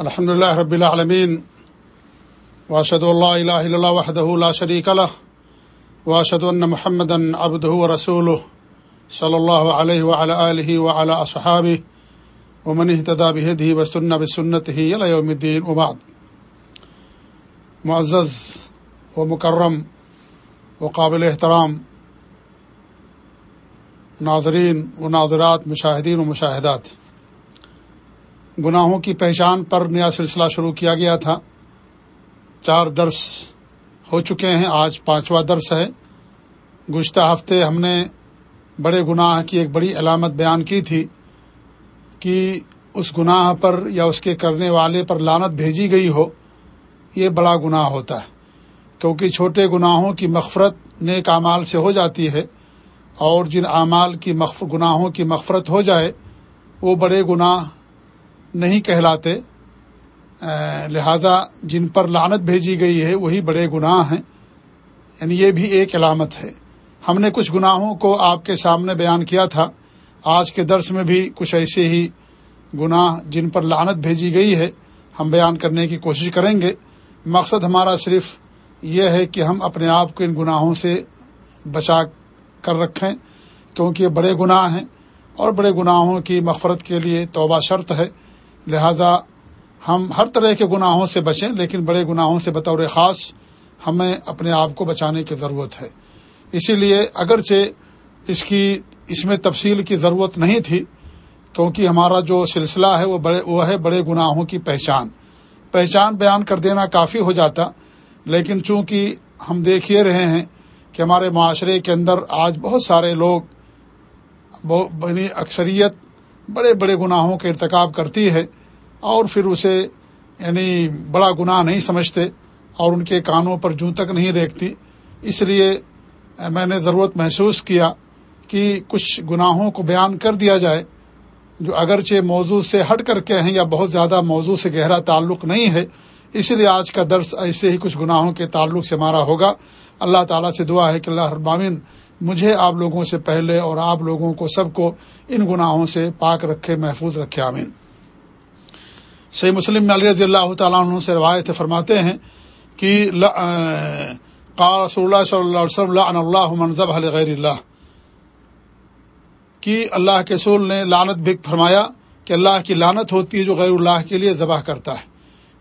الحمد لله رب العالمين واشهد ان لا اله الا الله وحده لا شريك له واشهد ان محمدا عبده ورسوله صلى الله عليه وعلى اله وعلى اصحابه ومن اهتدى بهديه واستنى بسنته الى يوم الدين وبعد معزز ومكرم وقابل احترام، ناظرین و ناظرات، مشاہدین و مشاہدات۔ گناہوں کی پہچان پر نیا سلسلہ شروع کیا گیا تھا۔ چار درس ہو چکے ہیں، آج پانچواں درس ہے۔ گزشتہ ہفتے ہم نے بڑے گناہ کی ایک بڑی علامت بیان کی تھی کہ اس گناہ پر یا اس کے کرنے والے پر لانت بھیجی گئی ہو، یہ بڑا گناہ ہوتا ہے۔ کیونکہ چھوٹے گناہوں کی مغفرت نیک اعمال سے ہو جاتی ہے اور جن اعمال کی گناہوں کی مغفرت ہو جائے، وہ بڑے گناہ نہیں کہلاتے۔ لہذا جن پر لانت بھیجی گئی ہے، وہی بڑے گناہ ہیں۔ یعنی یہ بھی ایک علامت ہے۔ ہم نے کچھ گناہوں کو آپ کے سامنے بیان کیا تھا۔ آج کے درس میں بھی کچھ ایسے ہی گناہ جن پر لانت بھیجی گئی ہے، ہم بیان کرنے کی کوشش کریں گے۔ مقصد ہمارا صرف یہ ہے کہ ہم اپنے آپ کو ان گناہوں سے بچا کر رکھیں، کیونکہ یہ بڑے گناہ ہیں۔ اور بڑے گناہوں کی مغفرت کے لیے توبہ شرط ہے۔ لہذا ہم ہر طرح کے گناہوں سے بچیں، لیکن بڑے گناہوں سے بطور خاص ہمیں اپنے آپ کو بچانے کی ضرورت ہے۔ اسی لیے اگرچہ اس کی، اس میں تفصیل کی ضرورت نہیں تھی، کیونکہ ہمارا جو سلسلہ ہے وہ بڑے، وہ ہے بڑے گناہوں کی پہچان۔ پہچان بیان کر دینا کافی ہو جاتا، لیکن چونکہ ہم دیکھ ہی رہے ہیں کہ ہمارے معاشرے کے اندر آج بہت سارے لوگ بنی اکثریت بڑے بڑے گناہوں کے ارتکاب کرتی ہے اور پھر اسے یعنی بڑا گناہ نہیں سمجھتے اور ان کے کانوں پر جوں تک نہیں دیکھتی۔ اس لیے میں نے ضرورت محسوس کیا کہ کچھ گناہوں کو بیان کر دیا جائے جو اگرچہ موضوع سے ہٹ کر کے ہیں یا بہت زیادہ موضوع سے گہرا تعلق نہیں ہے اس لیے آج کا درس ایسے ہی کچھ گناہوں کے تعلق سے ہمارا ہوگا۔ اللہ تعالیٰ سے دعا ہے کہ اللہ ابامن مجھے آپ لوگوں سے پہلے اور آپ لوگوں کو سب کو ان گناہوں سے پاک رکھے، محفوظ رکھے، آمین۔ صحیح مسلم میں علی رضی اللہ تعالیٰ عنہ سے روایت فرماتے ہیں کہ قال رسول اللہ صلی اللہ علیہ وسلم اللہ منظب غیر اللہ۔ کہ اللہ کے رسول نے لانت بھی فرمایا کہ اللہ کی لانت ہوتی ہے جو غیر اللہ کے لیے ذبح کرتا ہے۔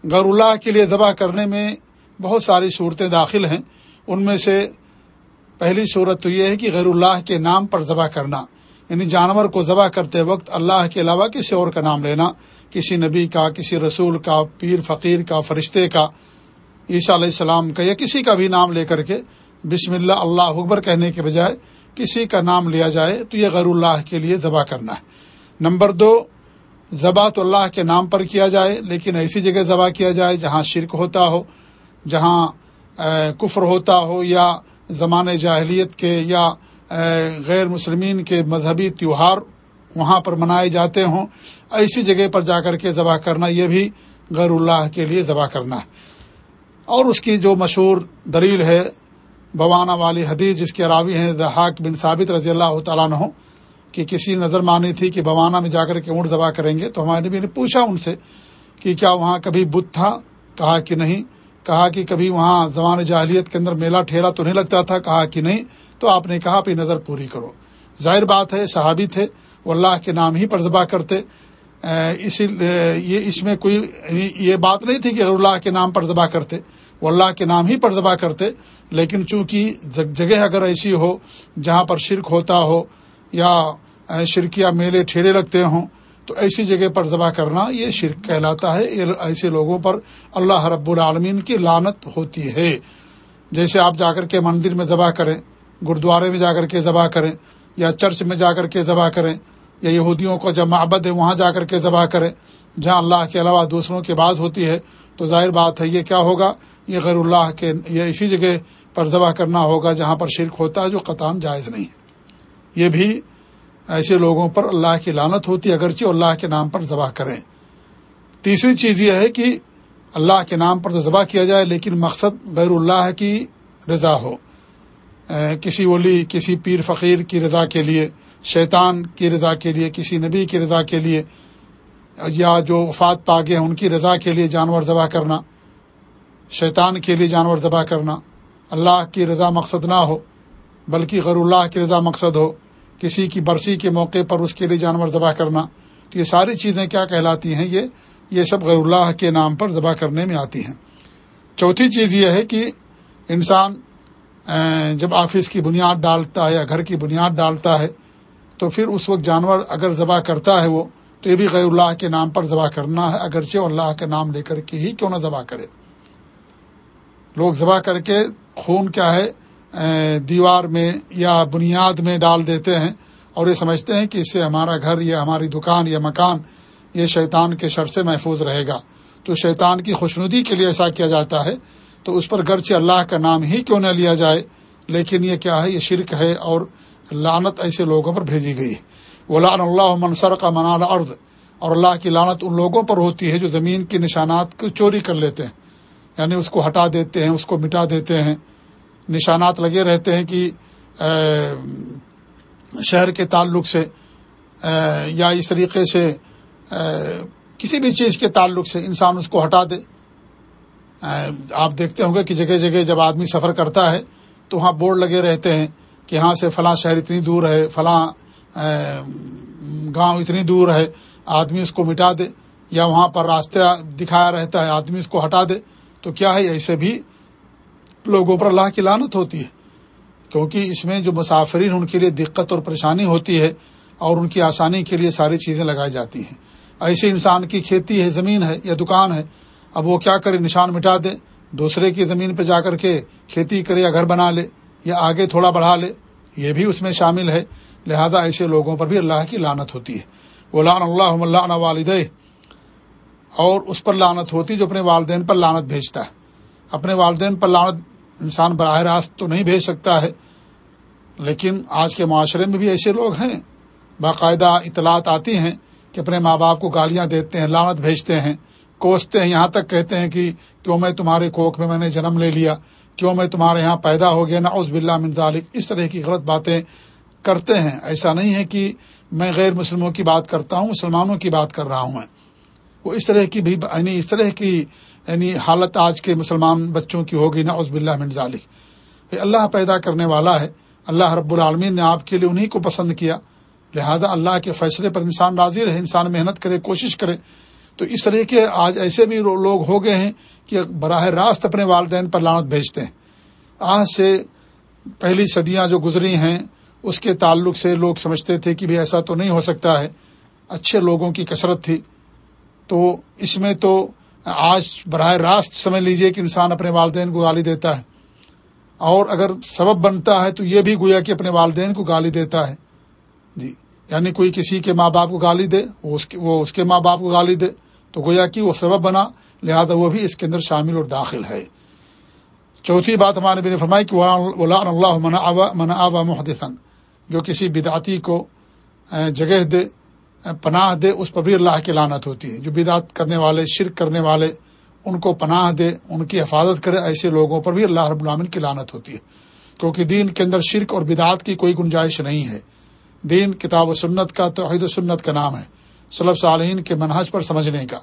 غیر اللہ کے لیے ذبح کرنے میں بہت ساری صورتیں داخل ہیں۔ ان میں سے پہلی صورت تو یہ ہے کہ غیر اللہ کے نام پر ذبح کرنا یعنی جانور کو ذبح کرتے وقت اللہ کے علاوہ کسی اور کا نام لینا، کسی نبی کا، کسی رسول کا، پیر، فقیر کا، فرشتے کا، عیسیٰ علیہ السلام کا یا کسی کا بھی نام لے کر کے بسم اللہ اللہ اکبر کہنے کے بجائے کسی کا نام لیا جائے تو یہ غیر اللہ کے لیے ذبح کرنا ہے۔ نمبر دو ذبح تو اللہ کے نام پر کیا جائے، لیکن ایسی جگہ ذبح کیا جائے جہاں شرک ہوتا ہو، جہاں کفر ہوتا ہو یا زمان جاہلیت کے یا غیر مسلمین کے مذہبی تیوہار وہاں پر منائے جاتے ہوں، ایسی جگہ پر جا کر کے ذبح کرنا، یہ بھی غیر اللہ کے لیے ذبح کرنا ہے۔ اور اس کی جو مشہور دلیل ہے، بوانا والی حدیث جس کے راوی ہیں دہاق بن ثابت رضی اللہ تعالیٰ عنہ کہ کسی نظر مانی تھی کہ بوانا میں جا کر کے اونٹ ذبح کریں گے، تو ہمارے نبی نے پوچھا ان سے کہ کیا وہاں کبھی بت تھا؟ کہا کہ نہیں۔ کہا کہ کبھی وہاں زمان جاہلیت کے اندر میلہ ٹھیلا تو نہیں لگتا تھا؟ کہا کہ نہیں۔ تو آپ نے کہا پہ نظر پوری کرو۔ ظاہر بات ہے، صحابی تھے، وہ اللہ کے نام ہی پر ذبح کرتے۔ اسی یہ اس میں کوئی، یہ بات نہیں تھی کہ اللہ کے نام پر ذبح کرتے۔ وہ اللہ کے نام ہی پر ذبح کرتے۔ لیکن چونکہ جگہ اگر ایسی ہو جہاں پر شرک ہوتا ہو یا شرکیہ میلے ٹھیلے لگتے ہوں، تو ایسی جگہ پر ذبح کرنا یہ شرک کہلاتا ہے ایسے لوگوں پر اللہ رب العالمین کی لانت ہوتی ہے۔ جیسے آپ جا کر کے مندر میں ذبح کریں گرودوارے میں جا کر کے ذبح کریں، یا چرچ میں جا کر کے ذبح کریں، یا یہودیوں کو جب معبد ہے، وہاں جا کر کے ذبح کریں، جہاں اللہ کے علاوہ دوسروں کی بات ہوتی ہے، تو ظاہر بات ہے، یہ کیا ہوگا؟ یہ غیر اللہ کے، یہ اسی جگہ پر ذبح کرنا ہوگا جہاں پر شرک ہوتا ہے جو قطان جائز نہیں ہے۔ یہ بھی ایسے لوگوں پر اللہ کی لانت ہوتی اگرچہ اللہ کے نام پر ذبح کریں۔ تیسری چیز یہ ہے کہ اللہ کے نام پر تو ذبح کیا جائے، لیکن مقصد غیر اللہ کی رضا ہو۔ کسی ولی، کسی پیر فقیر کی رضا کے لیے، شیطان کی رضا کے لیے، کسی نبی کی رضا کے لیے، یا جو وفات پاگے ہیں، ان کی رضا کے لیے جانور ذبح کرنا، شیطان کے لیے جانور ذبح کرنا، اللہ کی رضا مقصد نہ ہو۔ بلکہ غر اللہ کی رضا مقصد ہو، کسی کی برسی کے موقع پر اس کے لیے جانور ذبح کرنا۔ تو یہ ساری چیزیں کیا کہلاتی ہیں؟ یہ یہ سب غیر اللہ کے نام پر ذبح کرنے میں آتی ہیں۔ چوتھی چیز یہ ہے کہ انسان جب آفس کی بنیاد ڈالتا ہے یا گھر کی بنیاد ڈالتا ہے، تو پھر اس وقت جانور اگر ذبح کرتا ہے وہ، تو یہ بھی غیر اللہ کے نام پر ذبح کرنا ہے، اگرچہ اللہ کے نام لے کر کے ہی کیوں نہ ذبح کرے۔ لوگ ذبح کر کے، خون کیا ہے؟ دیوار میں یا بنیاد میں ڈال دیتے ہیں اور یہ سمجھتے ہیں کہ اس سے ہمارا گھر یا ہماری دکان یا مکان یہ شیطان کے شر سے محفوظ رہے گا۔ تو شیطان کی خوشنودی کے لیے ایسا کیا جاتا ہے؟ تو اس پر گرچہ اللہ کا نام ہی کیوں نہ لیا جائے، لیکن یہ کیا ہے؟ یہ شرک ہے اور لانت ایسے لوگوں پر بھیجی گئی۔ ہے وہ اللہ منصر کا منال ارد اور اللہ کی لانت ان لوگوں پر ہوتی ہے جو زمین کی نشانات کو چوری کر لیتے ہیں یعنی اس کو ہٹا دیتے ہیں، اس کو مٹا دیتے ہیں۔ نشانات لگے رہتے ہیں کہ شہر کے تعلق سے یا اس طریقے سے کسی بھی چیز کے تعلق سے انسان اس کو ہٹا دے۔ آپ دیکھتے ہوں گے کہ جگہ جگہ جب آدمی سفر کرتا ہے تو وہاں بورڈ لگے رہتے ہیں کہ یہاں سے فلاں شہر اتنی دور ہے، فلاں گاؤں اتنی دور ہے، آدمی اس کو مٹا دے، یا وہاں پر راستہ دکھایا رہتا ہے، آدمی اس کو ہٹا دے۔ تو کیا ہے، ایسے بھی لوگوں پر اللہ کی لانت ہوتی ہے۔ کیونکہ اس میں جو مسافرین ان کے لیے دقت اور پریشانی ہوتی ہے اور ان کی آسانی کے لیے ساری چیزیں لگائی جاتی ہیں۔ ایسے انسان کی کھیتی ہے، زمین ہے یا دکان ہے، اب وہ کیا کرے، نشان مٹا دے، دوسرے کی زمین پہ جا کر کے کھیتی کرے یا گھر بنا لے یا آگے تھوڑا بڑھا لے، یہ بھی اس میں شامل ہے۔ لہذا ایسے لوگوں پر بھی اللہ کی لانت ہوتی ہے۔ وہ لان اللہ اللہ والد اور اس پر لانت ہوتی جو اپنے والدین پر لانت بھیجتا ہے۔ اپنے والدین پر لانت انسان براہ راست تو نہیں بھیج سکتا ہے، لیکن آج کے معاشرے میں بھی ایسے لوگ ہیں۔ باقاعدہ اطلاعات آتی ہیں کہ اپنے ماں باپ کو گالیاں دیتے ہیں لانت بھیجتے ہیں، کوستے ہیں، یہاں تک کہتے ہیں کہ کیوں میں تمہارے کوک میں میں نے جنم لے لیا، کیوں میں تمہارے یہاں پیدا ہو گیا نا عز بلّہ ذالک۔ اس طرح کی غلط باتیں کرتے ہیں۔ ایسا نہیں ہے کہ میں غیر مسلموں کی بات کرتا ہوں، مسلمانوں کی بات کر رہا ہوں میں۔ وہ اس طرح کی بھی یعنی اس طرح کی یعنی حالت آج کے مسلمان بچوں کی ہوگی نا عزب اللہ ذالک۔ اللہ پیدا کرنے والا ہے۔ اللہ رب العالمین نے آپ کے لیے انہیں کو پسند کیا۔ لہذا اللہ کے فیصلے پر انسان راضی رہے، انسان محنت کرے، کوشش کرے۔ تو اس طرح کے آج ایسے بھی لوگ ہو گئے ہیں کہ براہ راست اپنے والدین پر لانت بھیجتے ہیں۔ آج سے پہلی صدیاں جو گزری ہیں، اس کے تعلق سے لوگ سمجھتے تھے کہ بھی ایسا تو نہیں ہو سکتا ہے۔ اچھے لوگوں کی کثرت تھی۔ تو اس میں تو آج براہ راست سمجھ لیجیے کہ انسان اپنے والدین کو گالی دیتا ہے۔ اور اگر سبب بنتا ہے تو یہ بھی گویا کہ اپنے والدین کو گالی دیتا ہے۔ جی یعنی کوئی کسی کے ماں باپ کو گالی دے، وہ اس کے وہ اس کے ماں باپ کو گالی دے، تو گویا کہ وہ سبب بنا، لہذا وہ بھی اس کے اندر شامل اور داخل ہے۔ چوتھی بات ہمارے نے فرمائی کہ اللہ من آبا محدثن جو کسی بدعتی کو جگہ دے پناہ دے، اس پر بھی اللہ کی لانت ہوتی ہے۔ جو بدعت کرنے والے، شرک کرنے والے، ان کو پناہ دے، ان کی حفاظت کرے، ایسے لوگوں پر بھی اللہ رب العامن کی لانت ہوتی ہے۔ کیونکہ دین کے اندر شرک اور بدعت کی کوئی گنجائش نہیں ہے۔ دین، کتاب و سنت کا، توحید و سنت کا نام ہے۔ صلب صالحین کے منحج پر سمجھنے کا۔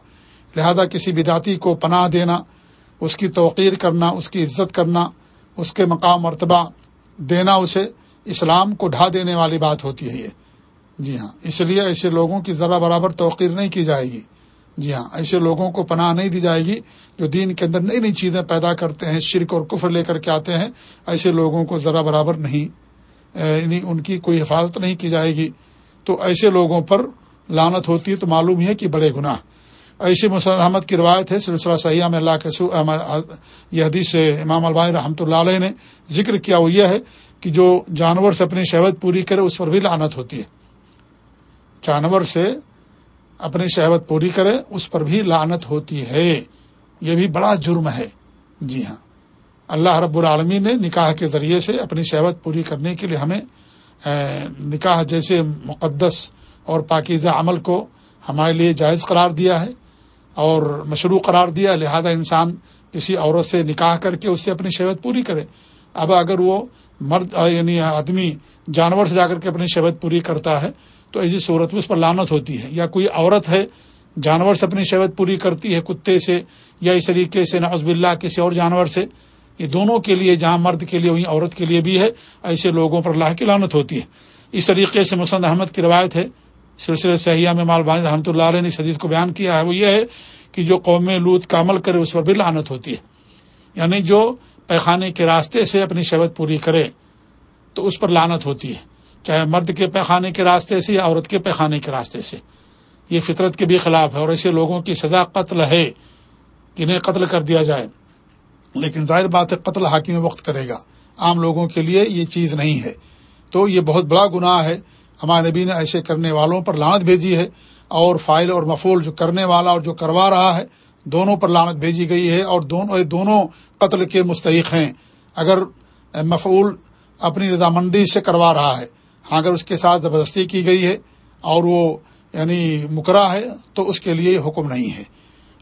لہذا کسی بداتی کو پناہ دینا، اس کی توقیر کرنا، اس کی عزت کرنا، اس کے مقام، مرتبہ دینا، اسے اسلام کو ڈھا دینے والی بات ہوتی ہے۔ یہ جی ہاں۔ اس لیے ایسے لوگوں کی ذرا برابر توقیر نہیں کی جائے گی۔ جی ہاں ایسے لوگوں کو پناہ نہیں دی جائے گی جو دین کے اندر نئی نئی چیزیں پیدا کرتے ہیں، شرک اور کفر لے کر کے آتے ہیں۔ ایسے لوگوں کو ذرا برابر نہیں یعنی ان کی کوئی حفاظت نہیں کی جائے گی۔ تو ایسے لوگوں پر لانت ہوتی ہے تو معلوم ہے کہ بڑے گناہ۔ ایسی مسلم احمد کی روایت ہے، سلسلہ سیاح میں اللہ کے سو یہ حدیث امام البائی رحمۃ اللہ علیہ نے ذکر کیا، وہ یہ ہے کہ جو جانور سے اپنی شہوت پوری کرے، اس پر بھی لانت ہوتی ہے۔ جانور سے اپنی شہوت پوری کرے، اس پر بھی لانت ہوتی ہے۔ یہ بھی بڑا جرم ہے۔ جی ہاں۔ اللہ رب العالمین نے نکاح کے ذریعے سے اپنی شہوت پوری کرنے کے لیے ہمیں نکاح جیسے مقدس اور پاکیزہ عمل کو ہمارے لیے جائز قرار دیا ہے اور مشروع قرار دیا لہذا انسان کسی عورت سے نکاح کر کے اس سے اپنی شہوت پوری کرے۔ اب اگر وہ مرد یعنی آدمی جانور سے جا کر کے اپنی شہوت پوری کرتا ہے تو ایسی صورت میں اس پر لانت ہوتی ہے۔ یا کوئی عورت ہے، جانور سے اپنی شہوت پوری کرتی ہے، کتے سے، یا اس طریقے سے، نعوذ اللہ کسی اور جانور سے، یہ دونوں کے لیے، جہاں مرد کے لیے، وہیں عورت کے لیے بھی ہے، ایسے لوگوں پر اللہ کی لانت ہوتی ہے۔ اس طریقے سے مسند احمد کی روایت ہے، سلسلہ سیاح میں مالبانی رحمۃ اللہ علیہ نے اس حدیث کو بیان کیا ہے۔ وہ یہ ہے کہ جو قوم لوت کا عمل کرے، اس پر بھی لانت ہوتی ہے۔ یعنی جو پیخانے کے راستے سے اپنی شہوت پوری کرے، تو اس پر لانت ہوتی ہے۔ چاہے مرد کے پیخانے کے راستے سے یا عورت کے پیخانے کے راستے سے۔ یہ فطرت کے بھی خلاف ہے اور ایسے لوگوں کی سزا قتل ہے کہ انہیں قتل کر دیا جائے۔ لیکن ظاہر بات ہے قتل حاکم وقت کرے گا۔ عام لوگوں کے لیے یہ چیز نہیں ہے۔ تو یہ بہت بڑا گناہ ہے۔ ہمارے نبی نے ایسے کرنے والوں پر لانت بھیجی ہے اور فائل اور مفول جو کرنے والا اور جو کروا رہا ہے، دونوں پر لانت بھیجی گئی ہے اور دونوں دونوں قتل کے مستحق ہیں۔ اگر مفول اپنی رضامندی سے کروا رہا ہے اگر اس کے ساتھ زبردستی کی گئی ہے اور وہ یعنی مکرا ہے، تو اس کے لیے حکم نہیں ہے۔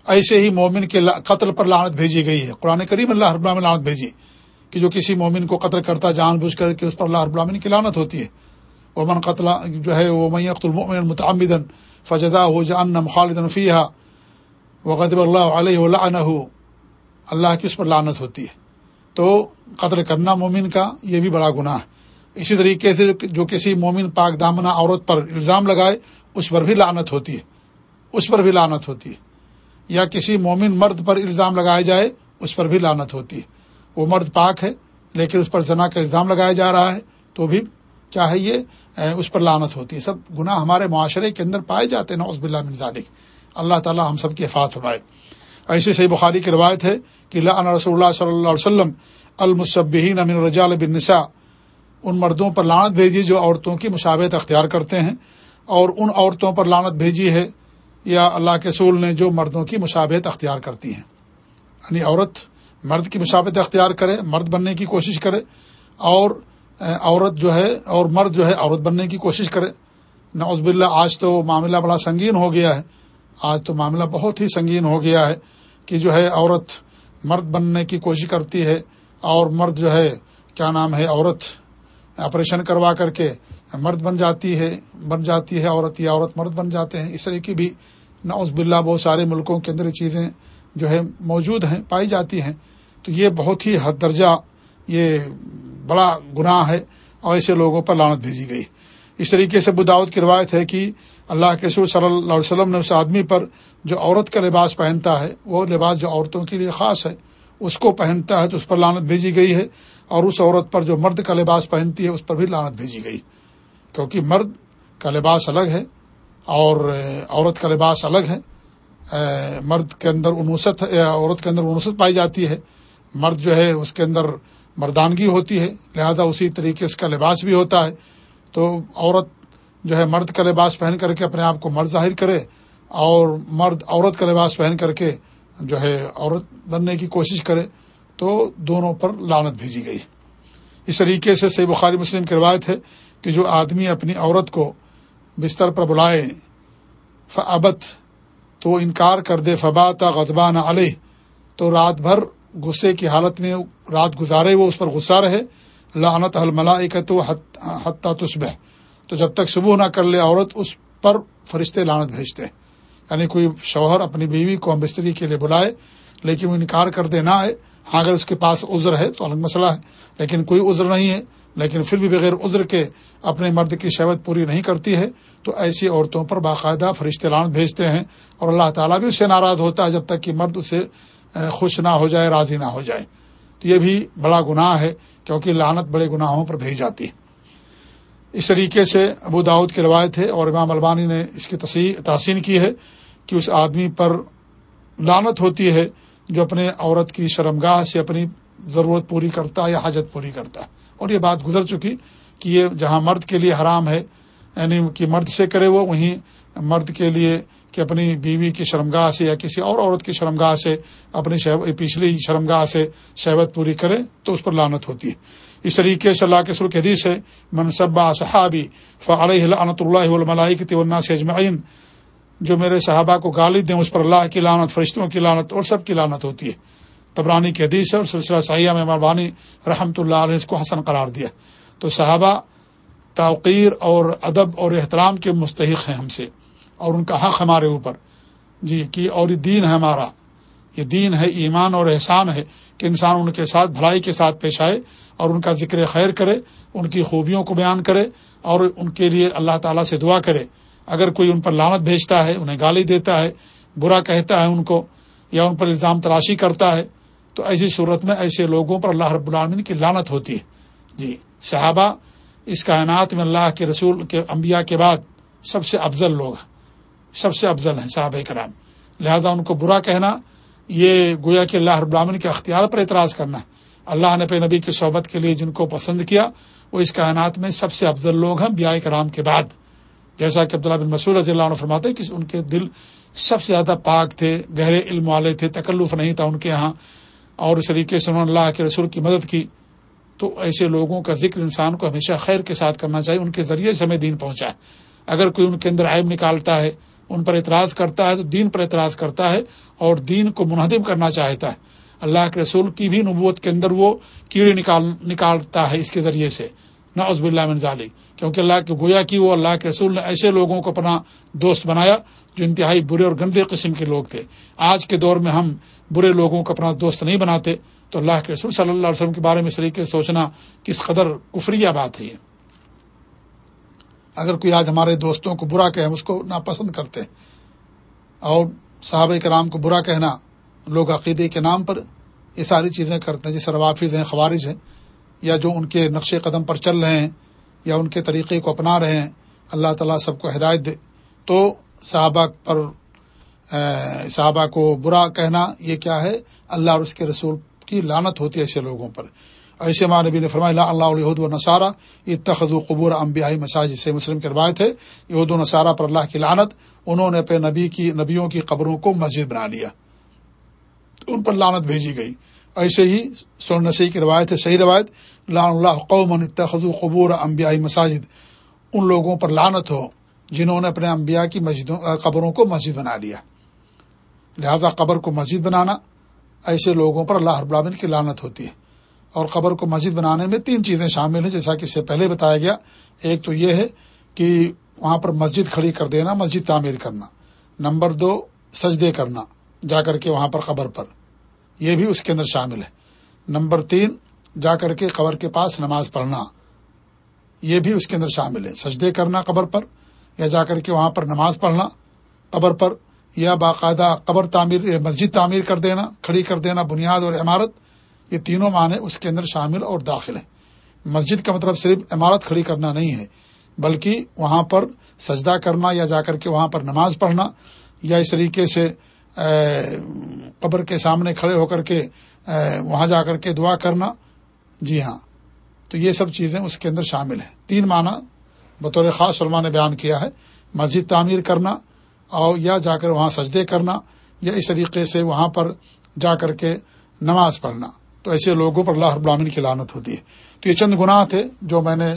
ایسے ہی مومن کے قتل پر لانت بھیجی گئی ہے۔ قرآن کریم اللہ رب میں لانت بھیجی کہ جو کسی مومن کو قتل کرتا، جان بوجھ کر کے اس پر اللہ رب العالمین کی لانت ہوتی ہے۔ وہ من قتل، جو ہے وہ میت المن متعمدن فجدا ہو جان مخالد فیحہ وہ غدب اللہ علیہ اللہ اللہ کی اس پر لانت ہوتی ہے۔ تو قتل کرنا مومن کا، یہ بھی بڑا گناہ ہے۔ اسی طریقے سے جو کسی مومن پاک دامنا عورت پر الزام لگائے، اس پر بھی لانت ہوتی ہے۔ اس پر بھی لانت ہوتی ہے۔ یا کسی مومن مرد پر الزام لگایا جائے، اس پر بھی لانت ہوتی ہے۔ وہ مرد پاک ہے، لیکن اس پر زنا کا الزام لگایا جا رہا ہے، تو بھی چاہے یہ؟ اس پر لانت ہوتی ہے۔ سب گناہ ہمارے معاشرے کے اندر پائے جاتے ہیں نوز بلّہ ذالک۔ اللہ تعالیٰ ہم سب کی حفاظ فرمائے۔ ایسے صحیح بخاری کی روایت ہے کہ اللہ رسول اللہ صلی اللہ علیہ وسلم المصبین امین رجا بن نسا ان مردوں پر لانت بھیجی جو عورتوں کی مشابت اختیار کرتے ہیں اور ان عورتوں پر لانت بھیجی ہے یا اللہ کے سول نے جو مردوں کی مشابت اختیار کرتی ہیں۔ یعنی عورت مرد کی مشابت اختیار کرے، مرد بننے کی کوشش کرے اور عورت جو ہے اور مرد جو ہے عورت بننے کی کوشش کرے۔ نوز باللہ، آج تو معاملہ بڑا سنگین ہو گیا ہے۔ آج تو معاملہ بہت ہی سنگین ہو گیا ہے کہ جو ہے عورت مرد بننے کی کوشش کرتی ہے اور مرد جو ہے، کیا نام ہے، عورت آپریشن کروا کر کے مرد بن جاتی ہے، بن جاتی ہے عورت یا عورت مرد بن جاتے ہیں، اس طرح کی بھی نوز باللہ بہت سارے ملکوں کے اندر چیزیں جو ہے موجود ہیں، پائی جاتی ہیں۔ تو یہ بہت ہی حد درجہ یہ بڑا گناہ ہے اور ایسے لوگوں پر لانت بھیجی گئی۔ اس طریقے سے بداؤد کی روایت ہے کہ اللہ کے سور صلی اللہ علیہ وسلم نے اس آدمی پر جو عورت کا لباس پہنتا ہے، وہ لباس جو عورتوں کے لیے خاص ہے، اس کو پہنتا ہے تو اس پر لانت بھیجی گئی ہے۔ اور اس عورت پر جو مرد کا لباس پہنتی ہے، اس پر بھی لانت بھیجی گئی۔ کیونکہ مرد کا لباس الگ ہے اور عورت کا لباس الگ ہے۔ مرد کے اندر انوست عورت کے اندر انوست پائی جاتی ہے۔ مرد جو ہے، اس کے اندر مردانگی ہوتی ہے، لہذا اسی طریقے اس کا لباس بھی ہوتا ہے۔ تو عورت جو ہے، مرد کا لباس پہن کر کے اپنے آپ کو مرد ظاہر کرے اور مرد عورت کا لباس پہن کر کے جو ہے، عورت بننے کی کوشش کرے۔ تو دونوں پر لانت بھیجی گئی۔ اس طریقے سے سی بخاری مسلم کی روایت ہے کہ جو آدمی اپنی عورت کو بستر پر بلائے فعبت تو وہ انکار کر دے، فبات غذبان علیہ تو رات بھر غصے کی حالت میں رات گزارے، وہ اس پر غصہ رہے۔ لعنت الملائکت حتیٰ تصبح، تو جب تک صبح نہ کر لے عورت، اس پر فرشتے لانت بھیجتے۔ یعنی کوئی شوہر اپنی بیوی کو بستری کے لیے بلائے، لیکن وہ انکار کر دے نہ آئے ہاں اگر اس کے پاس عذر ہے تو الگ مسئلہ ہے، لیکن کوئی عذر نہیں ہے، لیکن پھر بھی بغیر عذر کے اپنے مرد کی شہوت پوری نہیں کرتی ہے، تو ایسی عورتوں پر باقاعدہ فرشتے لانت بھیجتے ہیں اور اللہ تعالیٰ بھی اس سے ناراض ہوتا ہے جب تک کہ مرد اسے خوش نہ ہو جائے، راضی نہ ہو جائے۔ تو یہ بھی بڑا گناہ ہے، کیونکہ لانت بڑے گناہوں پر بھیج جاتی ہے۔ اس طریقے سے ابو داود کی روایت ہے اور امام البانی نے اس کی تحسین کی ہے کہ اس آدمی پر لانت ہوتی ہے جو اپنے عورت کی شرمگاہ سے اپنی ضرورت پوری کرتا ہے یا حاجت پوری کرتا ہے اور یہ بات گزر چکی کہ یہ جہاں مرد کے لیے حرام ہے یعنی کہ مرد سے کرے وہ، وہیں مرد کے لیے کہ اپنی بیوی کی شرمگاہ سے یا کسی اور عورت کی شرمگاہ سے اپنی پچھلی شرمگاہ سے شہوت پوری کرے تو اس پر لانت ہوتی ہے۔ اس طریقے سے اللہ کے سرخ حدیث ہے منصبہ صحابی فعلیہ لعنت اللہ الملائی کی سے اجمعین جو میرے صحابہ کو گالی دیں، اس پر اللہ کی لانت فرشتوں کی لانت اور سب کی لانت ہوتی ہے۔ تبرانی کی حدیث ہے اور سلسلہ سیاح میں مہربانی رحمۃ اللہ علیہ اس کو حسن قرار دیا۔ تو صحابہ توقیر اور ادب اور احترام کے مستحق ہیں ہم سے اور ان کا حق ہمارے اوپر۔ جی کہ اور یہ دین ہے ہمارا۔ یہ دین ہے، ایمان اور احسان ہے کہ انسان ان کے ساتھ، بھلائی کے ساتھ پیش آئے اور ان کا ذکر خیر کرے، ان کی خوبیوں کو بیان کرے اور ان کے لیے اللہ تعالیٰ سے دعا کرے۔ اگر کوئی ان پر لانت بھیجتا ہے، انہیں گالی دیتا ہے، برا کہتا ہے ان کو، یا ان پر الزام تلاشی کرتا ہے، تو ایسی صورت میں ایسے لوگوں پر اللہ رب العالمین کی لانت ہوتی ہے۔ جی صحابہ، اس کائنات میں اللہ کے رسول، کے انبیاء کے بعد سب سے افضل لوگ ہیں۔ سب سے افضل ہیں صحابہ کرام۔ لہذا ان کو برا کہنا، یہ گویا کہ اللہ رب العالمین کے اختیار پر اعتراض کرنا۔ ہے اللہ نے پہ نبی کی صحبت کے لیے جن کو پسند کیا، وہ اس کائنات میں سب سے افضل لوگ ہیں بیاہ کرام کے بعد۔ جیسا کہ عبداللہ بن مسعود رضی اللہ عنہ فرماتے کہ ان کے دل سب سے زیادہ پاک تھے، گہرے علم والے تھے، تکلف نہیں تھا ان کے یہاں اور اس طریقے سے انہوں نے اللہ کے رسول کی مدد کی۔ تو ایسے لوگوں کا ذکر انسان کو ہمیشہ خیر کے ساتھ کرنا چاہیے، ان کے ذریعے سے ہمیں دین پہنچا ہے۔ اگر کوئی ان کے اندر عیب نکالتا ہے، ان پر اعتراض کرتا ہے، تو دین پر اعتراض کرتا ہے اور دین کو منہدم کرنا چاہتا ہے۔ اللہ کے رسول کی بھی نبوت کے اندر وہ کیڑے نکال، نکالتا ہے اس کے ذریعے سے۔ نہ عزب اللہ ظالی کیونکہ اللہ کے گویا کی وہ اللہ کے رسول نے ایسے لوگوں کو اپنا دوست بنایا جو انتہائی برے اور گندے قسم کے لوگ تھے۔ آج کے دور میں ہم برے لوگوں کو اپنا دوست نہیں بناتے، تو اللہ کے رسول صلی اللہ علیہ وسلم کے بارے میں طریقے سوچنا کس قدر کفریہ بات ہے اگر کوئی آج ہمارے دوستوں کو برا کہ ہم اس کو ناپسند کرتے اور صحابہ کرام کو برا کہنا، لوگ عقیدے کے نام پر یہ ساری چیزیں کرتے ہیں، جیسے روافظ ہیں، خوارج ہیں۔ یا جو ان کے نقش قدم پر چل رہے ہیں یا ان کے طریقے کو اپنا رہے ہیں، اللہ تعالیٰ سب کو ہدایت دے۔ تو صحابہ پر صحابہ کو برا کہنا یہ کیا ہے؟ اللہ اور اس کے رسول کی لانت ہوتی ہے ایسے لوگوں پر۔ ایسے ماں نبی نے فرمایا اللہ علیہ و نصارہ یہ تخذ و قبور امبیائی مساج سے مسلم کی روایت ہے، یہود و نصارہ پر اللہ کی لانت انہوں نے اپنے نبی کی، نبیوں کی قبروں کو مسجد بنا لیا۔ ان پر لانت بھیجی گئی۔ ایسے ہی سون نسی کی روایت ہے، صحیح روایت لان اللہ قوم اتخذ قبور امبیائی مساجد۔ ان لوگوں پر لانت ہو جنہوں نے اپنے انبیاء کی مسجدوں، قبروں کو مسجد بنا لیا۔ لہذا قبر کو مسجد بنانا ایسے لوگوں پر اللہ رب العالمین کی لانت ہوتی ہے۔ اور قبر کو مسجد بنانے میں تین چیزیں شامل ہیں، جیسا کہ اس سے پہلے بتایا گیا۔ ایک تو یہ ہے کہ وہاں پر مسجد کھڑی کر دینا، مسجد تعمیر کرنا۔ نمبر دو، سجدے کرنا، جا کر کے وہاں پر قبر پر۔ یہ بھی اس کے اندر شامل ہے۔ نمبر تین، جا کر کے قبر کے پاس نماز پڑھنا، یہ بھی اس کے اندر شامل ہے۔ سجدے کرنا قبر پر، یا جا کر کے وہاں پر نماز پڑھنا قبر پر، یا باقاعدہ قبر تعمیر، مسجد تعمیر کر دینا، کھڑی کر دینا، بنیاد اور عمارت، یہ تینوں معنی اس کے اندر شامل اور داخل ہیں۔ مسجد کا مطلب صرف عمارت کھڑی کرنا نہیں ہے، بلکہ وہاں پر سجدہ کرنا یا جا کر کے وہاں پر نماز پڑھنا یا اس طریقے سے قبر کے سامنے کھڑے ہو کر کے وہاں جا کر کے دعا کرنا۔ جی ہاں۔ تو یہ سب چیزیں اس کے اندر شامل ہیں۔ تین معنی بطور خاص علماء نے بیان کیا ہے۔ مسجد تعمیر کرنا اور یا جا کر وہاں سجدے کرنا یا اس طریقے سے وہاں پر جا کر کے نماز پڑھنا۔ تو ایسے لوگوں پر اللہ ابرامین کی لانت ہوتی ہے۔ تو یہ چند گناہ تھے جو میں نے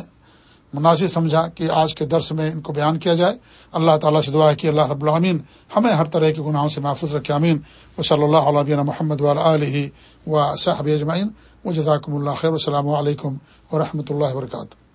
مناسب سمجھا کہ آج کے درس میں ان کو بیان کیا جائے۔ اللہ تعالیٰ سے دعا ہے کہ اللہ رب العامین ہمیں ہر طرح کے گناہوں سے محفوظ رکھے امین و صلی اللہ علیہ محمد علیہ و صحب اجمعین۔ و جزاکم اللہ خیر۔ السلام علیکم و رحمۃ اللہ وبرکاتہ۔